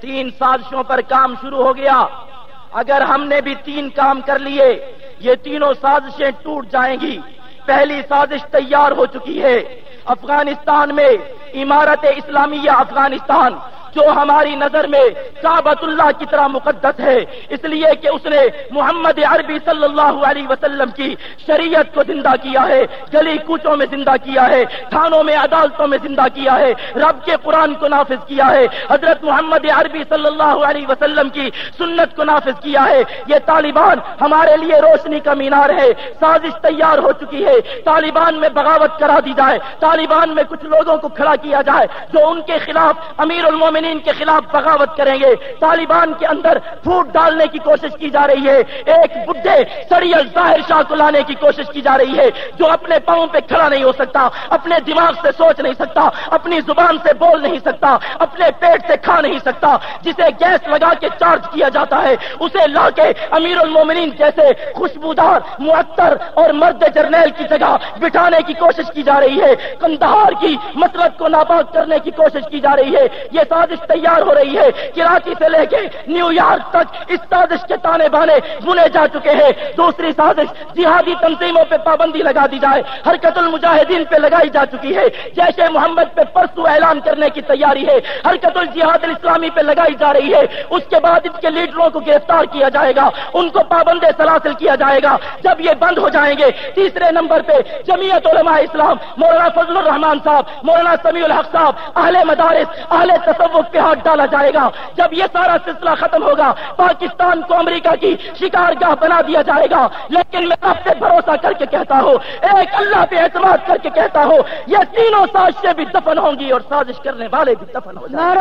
تین سازشوں پر کام شروع ہو گیا۔ اگر ہم نے بھی تین کام کر لیے، یہ تینوں سازشیں ٹوٹ جائیں گی۔ پہلی سازش تیار ہو چکی ہے، افغانستان میں عمارت اسلامیہ افغانستان۔ جو ہماری نظر میں کابت اللہ کی طرح مقدس ہے، اس لیے کہ اس نے محمد عربی صلی اللہ علیہ وسلم کی شریعت کو زندہ کیا ہے، گلی کوچوں میں زندہ کیا ہے، تھانوں میں عدالتوں میں زندہ کیا ہے، رب کے قرآن کو نافذ کیا ہے، حضرت محمد عربی صلی اللہ علیہ وسلم کی سنت کو نافذ کیا ہے۔ یہ طالبان ہمارے لیے روشنی کا مینار ہے، سازش تیار ہو چکی ہے۔ طالبان میں بغاوت کرا دی جائے، طالبان میں کچھ لوگوں کو کھڑا کیا جائے، جو ان کے خلاف امیر المومن مومنین کے خلاف بغاوت کریں گے۔ طالبان کے اندر پھوٹ ڈالنے کی کوشش کی جا رہی ہے۔ ایک بڈھے سڑیل ظاہر شاہ کو لانے کی کوشش کی جا رہی ہے جو اپنے پاؤں پہ کھڑا نہیں ہو سکتا، اپنے دماغ سے سوچ نہیں سکتا، اپنی زبان سے بول نہیں سکتا، اپنے پیٹ سے کھا نہیں سکتا۔ جسے گیس لگا کے چارج کیا جاتا ہے، اسے لا کے امیر المومنین جیسے خوشبودار، معطر اور مرد جرنیل کی جگہ بٹھانے کی کوشش کی جا رہی ہے۔ کندہار کی مسلط کو ناپاک کرنے کی کوشش کی جا رہی ہے۔ یہ ساتھ سازش تیار ہو رہی ہے۔ کراچی سے لے کے نیو یارک تک اس سازش کے تانے بانے بنے جا چکے ہیں۔ دوسری سازش جہادی تنظیموں پہ پابندی لگا دی جائے۔ حرکت المجاہدین پہ لگائی جا چکی ہے۔ جیسے محمد پہ پرسو اعلان کرنے کی تیاری ہے۔ حرکت الجہاد الاسلامی پہ لگائی جا رہی ہے۔ اس کے بعد ان کے لیڈروں کو گرفتار کیا جائے گا۔ ان کو پابند سلاسل کیا جائے گا۔ جب یہ بند ہو جائیں گے، تیسرے نمبر پہ جمیعت علماء اسلام، مولانا فضل الرحمان صاحب، مولانا سمیع الحق صاحب، اہل مدارس، اہل تصور پہ ہاتھ ڈالا جائے گا۔ جب یہ سارا سلسلہ ختم ہوگا، پاکستان کو امریکہ کی شکار گاہ بنا دیا جائے گا۔ لیکن میں آپ سے بھروسہ کر کے کہتا ہوں، ایک اللہ پہ اعتماد کر کے کہتا ہوں، یہ تینوں سازشیں بھی دفن ہوں گی اور سازش کرنے والے بھی دفن ہو جائیں